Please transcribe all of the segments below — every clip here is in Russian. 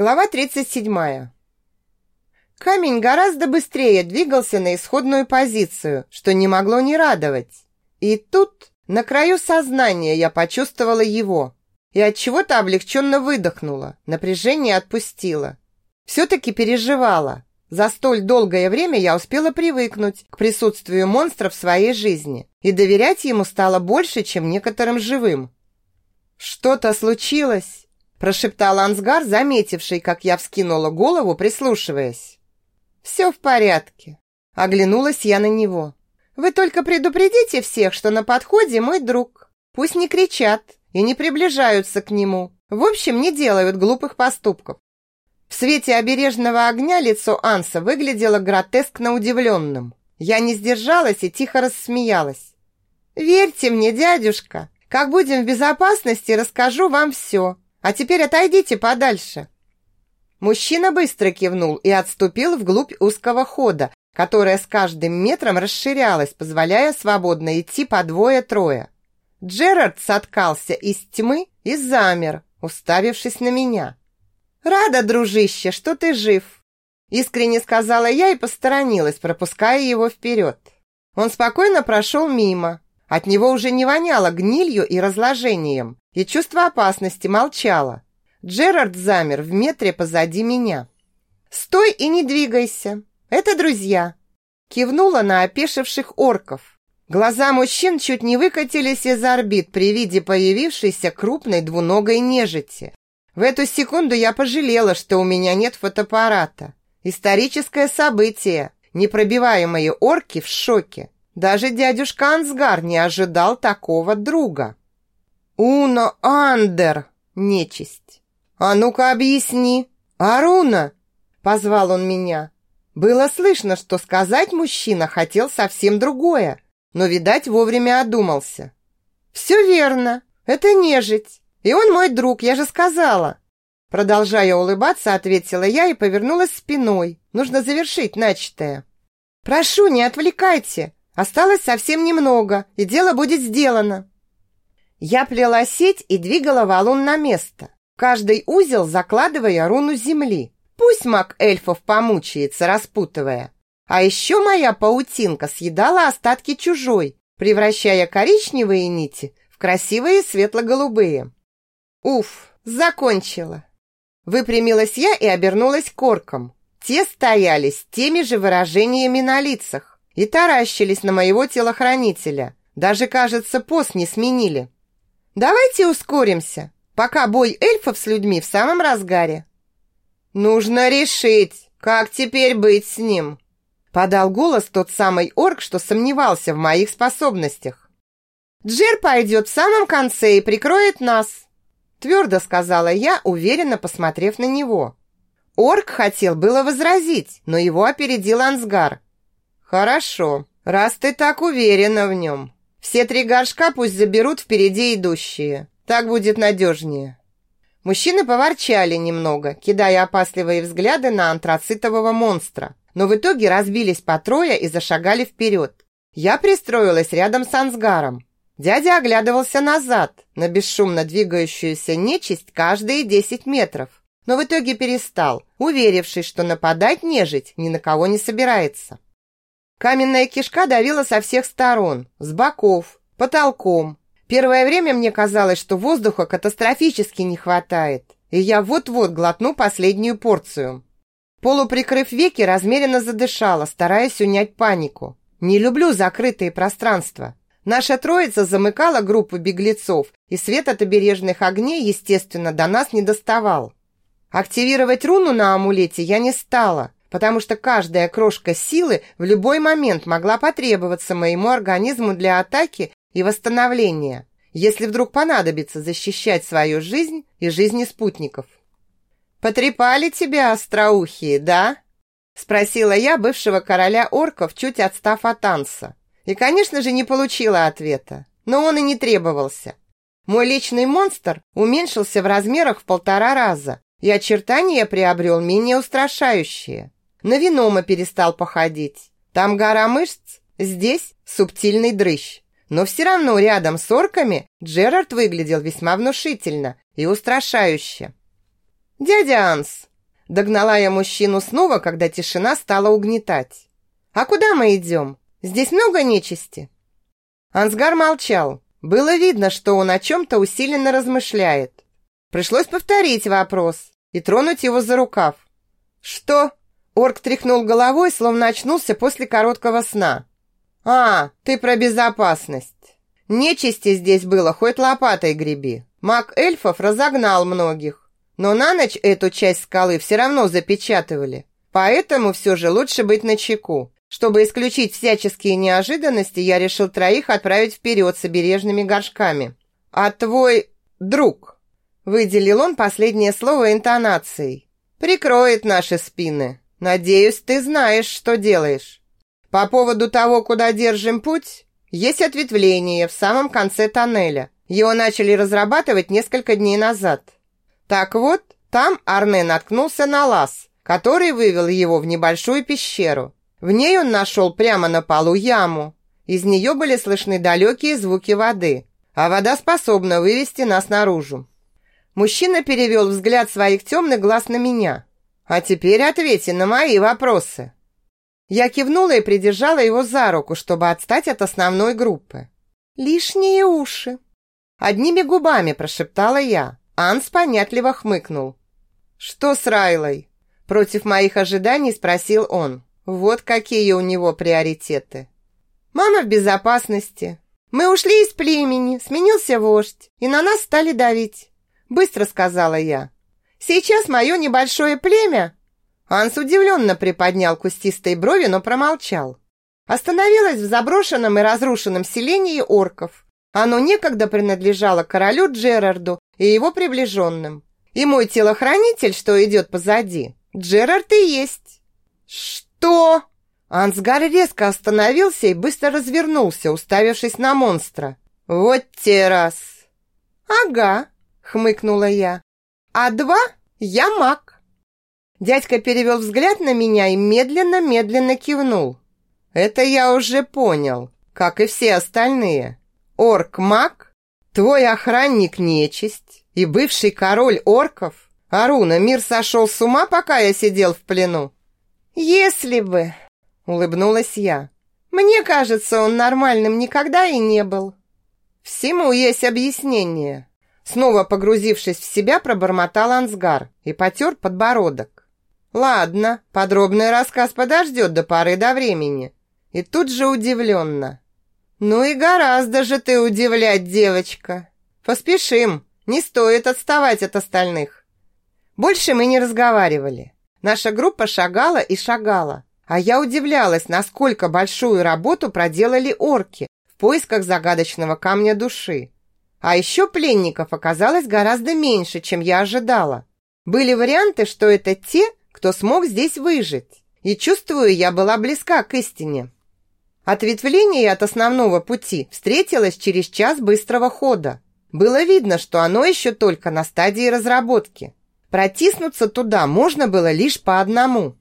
Глава 37. Камень гораздо быстрее двигался на исходную позицию, что не могло не радовать. И тут, на краю сознания, я почувствовала его. И от чего-то облегченно выдохнула, напряжение отпустила. Все-таки переживала. За столь долгое время я успела привыкнуть к присутствию монстра в своей жизни, и доверять ему стало больше, чем некоторым живым. Что-то случилось, прошептал Ансгар, заметивший, как я вскинула голову, прислушиваясь. «Все в порядке», — оглянулась я на него. «Вы только предупредите всех, что на подходе мой друг. Пусть не кричат и не приближаются к нему. В общем, не делают глупых поступков». В свете обережного огня лицо Анса выглядело гротескно удивленным. Я не сдержалась и тихо рассмеялась. «Верьте мне, дядюшка, как будем в безопасности, расскажу вам все. А теперь отойдите подальше». Мужчина быстро кивнул и отступил вглубь узкого хода, которая с каждым метром расширялась, позволяя свободно идти по двое-трое. Джерард соткался из тьмы и замер, уставившись на меня. «Рада, дружище, что ты жив!» Искренне сказала я и посторонилась, пропуская его вперед. Он спокойно прошел мимо. От него уже не воняло гнилью и разложением, и чувство опасности молчало. Джерард замер в метре позади меня. «Стой и не двигайся! Это друзья!» Кивнула на опешивших орков. Глаза мужчин чуть не выкатились из орбит при виде появившейся крупной двуногой нежити. В эту секунду я пожалела, что у меня нет фотоаппарата. Историческое событие. Непробиваемые орки в шоке. Даже дядюшка Ансгар не ожидал такого друга. «Уно Андер!» Нечисть. «А ну-ка объясни! Аруна!» Позвал он меня. Было слышно, что сказать мужчина хотел совсем другое, но, видать, вовремя одумался. «Все верно. Это нежить. И он мой друг, я же сказала». Продолжая улыбаться, ответила я и повернулась спиной. Нужно завершить начатое. «Прошу, не отвлекайте. Осталось совсем немного, и дело будет сделано». Я плела сеть и двигала валун на место каждый узел закладывая руну земли. Пусть маг эльфов помучается, распутывая. А еще моя паутинка съедала остатки чужой, превращая коричневые нити в красивые светло-голубые. Уф, закончила. Выпрямилась я и обернулась к оркам. Те стояли с теми же выражениями на лицах и таращились на моего телохранителя. Даже, кажется, пост не сменили. «Давайте ускоримся», пока бой эльфов с людьми в самом разгаре. Нужно решить, как теперь быть с ним, подал голос тот самый орк, что сомневался в моих способностях. Джер пойдет в самом конце и прикроет нас, твердо сказала я, уверенно посмотрев на него. Орк хотел было возразить, но его опередил Ансгар. Хорошо, раз ты так уверена в нем. Все три горшка пусть заберут впереди идущие. Так будет надежнее». Мужчины поворчали немного, кидая опасливые взгляды на антрацитового монстра, но в итоге разбились по трое и зашагали вперед. Я пристроилась рядом с Ансгаром. Дядя оглядывался назад на бесшумно двигающуюся нечисть каждые десять метров, но в итоге перестал, уверившись, что нападать нежить ни на кого не собирается. Каменная кишка давила со всех сторон, с боков, потолком, Первое время мне казалось, что воздуха катастрофически не хватает, и я вот-вот глотну последнюю порцию. Полуприкрыв веки, размеренно задышала, стараясь унять панику. Не люблю закрытые пространства. Наша троица замыкала группу беглецов, и свет от обережных огней, естественно, до нас не доставал. Активировать руну на амулете я не стала, потому что каждая крошка силы в любой момент могла потребоваться моему организму для атаки и восстановления, если вдруг понадобится защищать свою жизнь и жизни спутников. «Потрепали тебя, остроухие, да?» Спросила я бывшего короля орков, чуть отстав от танца. И, конечно же, не получила ответа. Но он и не требовался. Мой личный монстр уменьшился в размерах в полтора раза, и очертания приобрел менее устрашающие. На винома перестал походить. Там гора мышц, здесь субтильный дрыщ. Но все равно рядом с орками Джерард выглядел весьма внушительно и устрашающе. «Дядя Анс, Догнала я мужчину снова, когда тишина стала угнетать. «А куда мы идем? Здесь много нечисти?» Ансгар молчал. Было видно, что он о чем-то усиленно размышляет. Пришлось повторить вопрос и тронуть его за рукав. «Что?» Орк тряхнул головой, словно очнулся после короткого сна. «А, ты про безопасность. Нечисти здесь было, хоть лопатой греби. Маг эльфов разогнал многих. Но на ночь эту часть скалы все равно запечатывали. Поэтому все же лучше быть начеку. Чтобы исключить всяческие неожиданности, я решил троих отправить вперед с обережными горшками. А твой друг, выделил он последнее слово интонацией, прикроет наши спины. Надеюсь, ты знаешь, что делаешь. По поводу того, куда держим путь, есть ответвление в самом конце тоннеля. Его начали разрабатывать несколько дней назад. Так вот, там Арне наткнулся на лаз, который вывел его в небольшую пещеру. В ней он нашел прямо на полу яму. Из нее были слышны далекие звуки воды, а вода способна вывести нас наружу. Мужчина перевел взгляд своих темных глаз на меня. А теперь ответьте на мои вопросы. Я кивнула и придержала его за руку, чтобы отстать от основной группы. Лишние уши. Одними губами прошептала я. Анс понятливо хмыкнул. Что с Райлой? Против моих ожиданий спросил он. Вот какие у него приоритеты. Мама в безопасности. Мы ушли из племени, сменился вождь, и на нас стали давить. Быстро сказала я. Сейчас мое небольшое племя...» Анс удивленно приподнял кустистые брови, но промолчал. Остановилась в заброшенном и разрушенном селении орков. Оно некогда принадлежало королю Джерарду и его приближенным. И мой телохранитель, что идет позади, Джерард и есть. «Что?» Ансгар резко остановился и быстро развернулся, уставившись на монстра. «Вот те раз!» «Ага», — хмыкнула я. А два я маг. Дядька перевел взгляд на меня и медленно-медленно кивнул. Это я уже понял, как и все остальные. Орк-маг, твой охранник нечисть и бывший король орков. Аруна, мир сошел с ума, пока я сидел в плену? Если бы, улыбнулась я. Мне кажется, он нормальным никогда и не был. Всему есть объяснение. Снова погрузившись в себя, пробормотал Ансгар и потер подбородок. «Ладно, подробный рассказ подождет до поры до времени». И тут же удивленно. «Ну и гораздо же ты удивлять, девочка. Поспешим, не стоит отставать от остальных». Больше мы не разговаривали. Наша группа шагала и шагала, а я удивлялась, насколько большую работу проделали орки в поисках загадочного камня души. А еще пленников оказалось гораздо меньше, чем я ожидала. Были варианты, что это те, кто смог здесь выжить. И чувствую, я была близка к истине. Ответвление от основного пути встретилось через час быстрого хода. Было видно, что оно еще только на стадии разработки. Протиснуться туда можно было лишь по одному.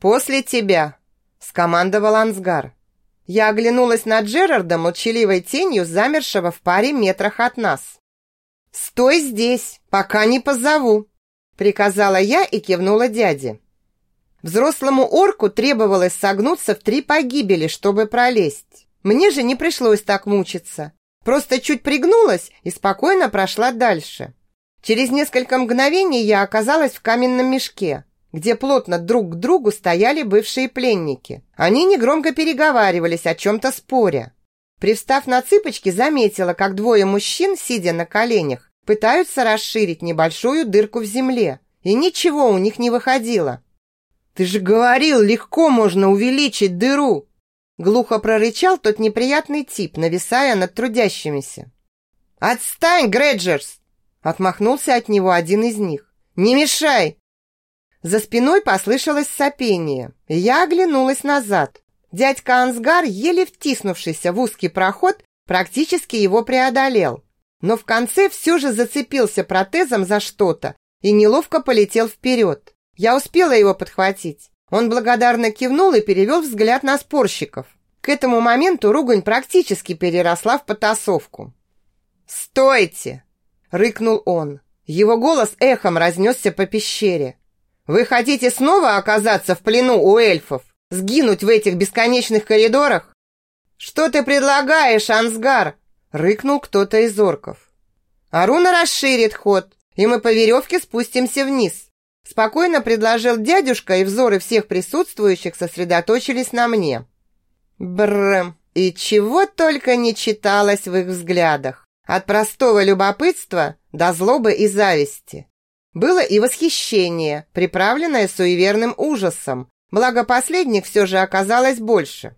«После тебя», – скомандовал Ансгар. Я оглянулась на Джерарда молчаливой тенью, замершего в паре метрах от нас. «Стой здесь, пока не позову!» Приказала я и кивнула дяде. Взрослому орку требовалось согнуться в три погибели, чтобы пролезть. Мне же не пришлось так мучиться. Просто чуть пригнулась и спокойно прошла дальше. Через несколько мгновений я оказалась в каменном мешке где плотно друг к другу стояли бывшие пленники. Они негромко переговаривались о чем-то споря. Привстав на цыпочки, заметила, как двое мужчин, сидя на коленях, пытаются расширить небольшую дырку в земле, и ничего у них не выходило. «Ты же говорил, легко можно увеличить дыру!» Глухо прорычал тот неприятный тип, нависая над трудящимися. «Отстань, Греджерс!» Отмахнулся от него один из них. «Не мешай! За спиной послышалось сопение. Я оглянулась назад. Дядька Ансгар, еле втиснувшийся в узкий проход, практически его преодолел. Но в конце все же зацепился протезом за что-то и неловко полетел вперед. Я успела его подхватить. Он благодарно кивнул и перевел взгляд на спорщиков. К этому моменту ругань практически переросла в потасовку. «Стойте!» – рыкнул он. Его голос эхом разнесся по пещере. Вы хотите снова оказаться в плену у эльфов? Сгинуть в этих бесконечных коридорах? Что ты предлагаешь, Ансгар? Рыкнул кто-то из орков. Аруна расширит ход, и мы по веревке спустимся вниз. Спокойно предложил дядюшка, и взоры всех присутствующих сосредоточились на мне. Бррм, и чего только не читалось в их взглядах. От простого любопытства до злобы и зависти. Было и восхищение, приправленное суеверным ужасом, благо последних все же оказалось больше.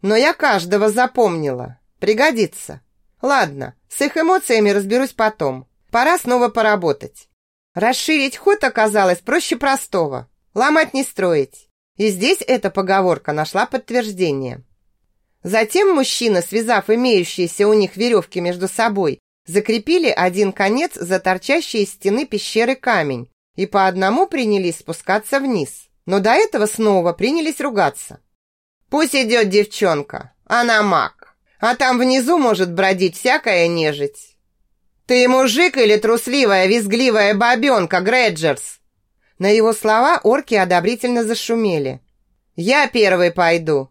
Но я каждого запомнила. Пригодится. Ладно, с их эмоциями разберусь потом. Пора снова поработать. Расширить ход оказалось проще простого. Ломать не строить. И здесь эта поговорка нашла подтверждение. Затем мужчины, связав имеющиеся у них веревки между собой, закрепили один конец за торчащий из стены пещеры камень и по одному принялись спускаться вниз. Но до этого снова принялись ругаться. «Пусть идет девчонка, она маг, а там внизу может бродить всякая нежить». «Ты мужик или трусливая, визгливая бабенка, Греджерс?» На его слова орки одобрительно зашумели. «Я первый пойду»,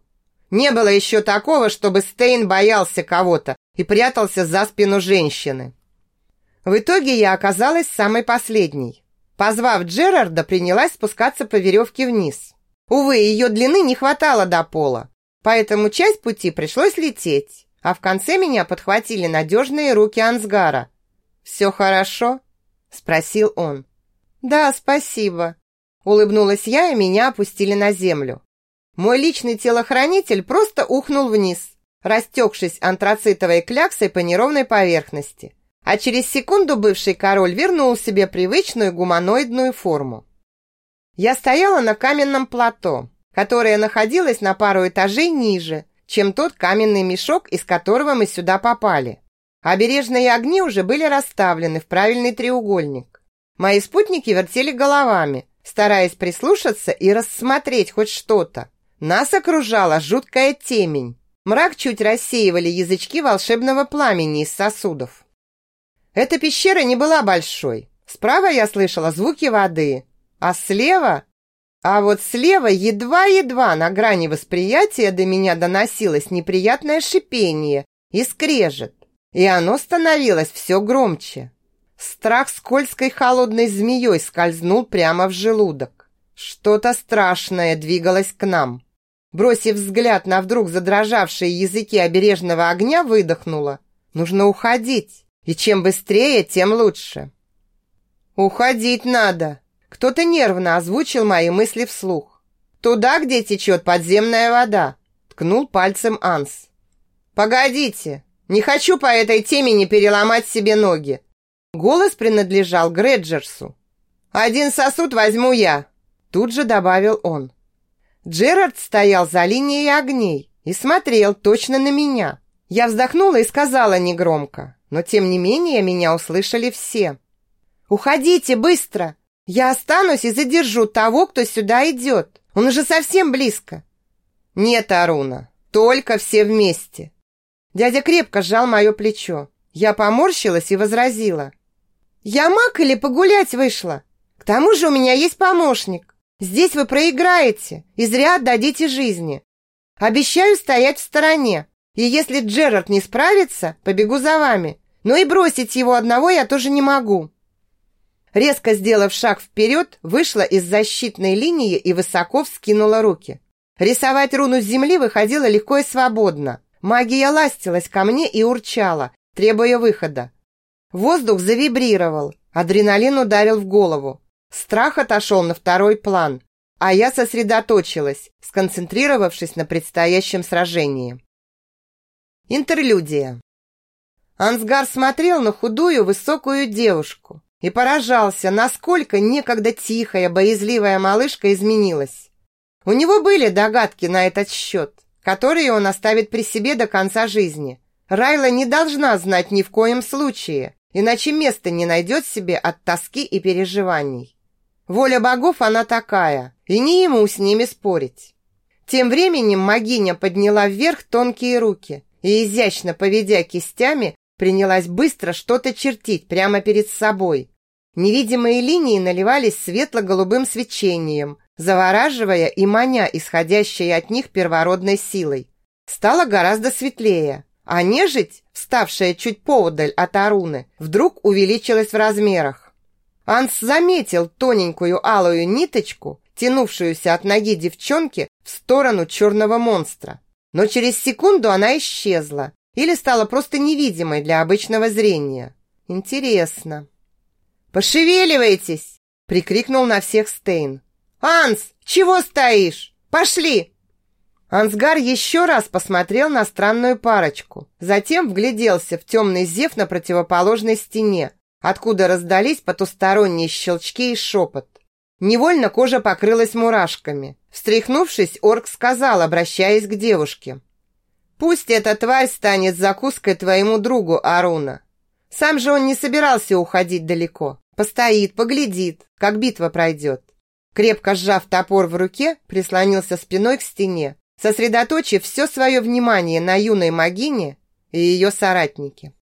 не было еще такого, чтобы Стейн боялся кого-то и прятался за спину женщины. В итоге я оказалась самой последней. Позвав Джерарда, принялась спускаться по веревке вниз. Увы, ее длины не хватало до пола, поэтому часть пути пришлось лететь, а в конце меня подхватили надежные руки Ансгара. «Все хорошо?» – спросил он. «Да, спасибо», – улыбнулась я, и меня опустили на землю. Мой личный телохранитель просто ухнул вниз, растекшись антрацитовой кляксой по неровной поверхности. А через секунду бывший король вернул себе привычную гуманоидную форму. Я стояла на каменном плато, которое находилось на пару этажей ниже, чем тот каменный мешок, из которого мы сюда попали. Обережные огни уже были расставлены в правильный треугольник. Мои спутники вертели головами, стараясь прислушаться и рассмотреть хоть что-то. Нас окружала жуткая темень. Мрак чуть рассеивали язычки волшебного пламени из сосудов. Эта пещера не была большой. Справа я слышала звуки воды, а слева... А вот слева едва-едва на грани восприятия до меня доносилось неприятное шипение и скрежет, и оно становилось все громче. Страх скользкой холодной змеей скользнул прямо в желудок. Что-то страшное двигалось к нам. Бросив взгляд на вдруг задрожавшие языки обережного огня, выдохнула. Нужно уходить. И чем быстрее, тем лучше. Уходить надо. Кто-то нервно озвучил мои мысли вслух. Туда, где течет подземная вода. Ткнул пальцем Анс. Погодите. Не хочу по этой теме не переломать себе ноги. Голос принадлежал Греджерсу. Один сосуд возьму я. Тут же добавил он. Джерард стоял за линией огней и смотрел точно на меня. Я вздохнула и сказала негромко, но тем не менее меня услышали все. «Уходите быстро! Я останусь и задержу того, кто сюда идет. Он уже совсем близко». «Нет, Аруна, только все вместе». Дядя крепко сжал мое плечо. Я поморщилась и возразила. «Я маг или погулять вышла? К тому же у меня есть помощник. Здесь вы проиграете и зря отдадите жизни. Обещаю стоять в стороне, и если Джерард не справится, побегу за вами. Но и бросить его одного я тоже не могу». Резко сделав шаг вперед, вышла из защитной линии и высоко вскинула руки. Рисовать руну с земли выходило легко и свободно. Магия ластилась ко мне и урчала, требуя выхода. Воздух завибрировал, адреналин ударил в голову. Страх отошел на второй план, а я сосредоточилась, сконцентрировавшись на предстоящем сражении. Интерлюдия. Ансгар смотрел на худую, высокую девушку и поражался, насколько некогда тихая, боязливая малышка изменилась. У него были догадки на этот счет, которые он оставит при себе до конца жизни. Райла не должна знать ни в коем случае, иначе места не найдет себе от тоски и переживаний. Воля богов она такая, и не ему с ними спорить. Тем временем магиня подняла вверх тонкие руки и, изящно поведя кистями, принялась быстро что-то чертить прямо перед собой. Невидимые линии наливались светло-голубым свечением, завораживая и маня исходящей от них первородной силой. Стало гораздо светлее, а нежить, вставшая чуть поодаль от Аруны, вдруг увеличилась в размерах. Анс заметил тоненькую алую ниточку, тянувшуюся от ноги девчонки в сторону черного монстра. Но через секунду она исчезла или стала просто невидимой для обычного зрения. Интересно. «Пошевеливайтесь!» – прикрикнул на всех Стейн. «Анс, чего стоишь? Пошли!» Ансгар еще раз посмотрел на странную парочку, затем вгляделся в темный зев на противоположной стене, откуда раздались потусторонние щелчки и шепот. Невольно кожа покрылась мурашками. Встряхнувшись, орк сказал, обращаясь к девушке. «Пусть эта тварь станет закуской твоему другу, Аруна. Сам же он не собирался уходить далеко. Постоит, поглядит, как битва пройдет». Крепко сжав топор в руке, прислонился спиной к стене, сосредоточив все свое внимание на юной магине и ее соратнике.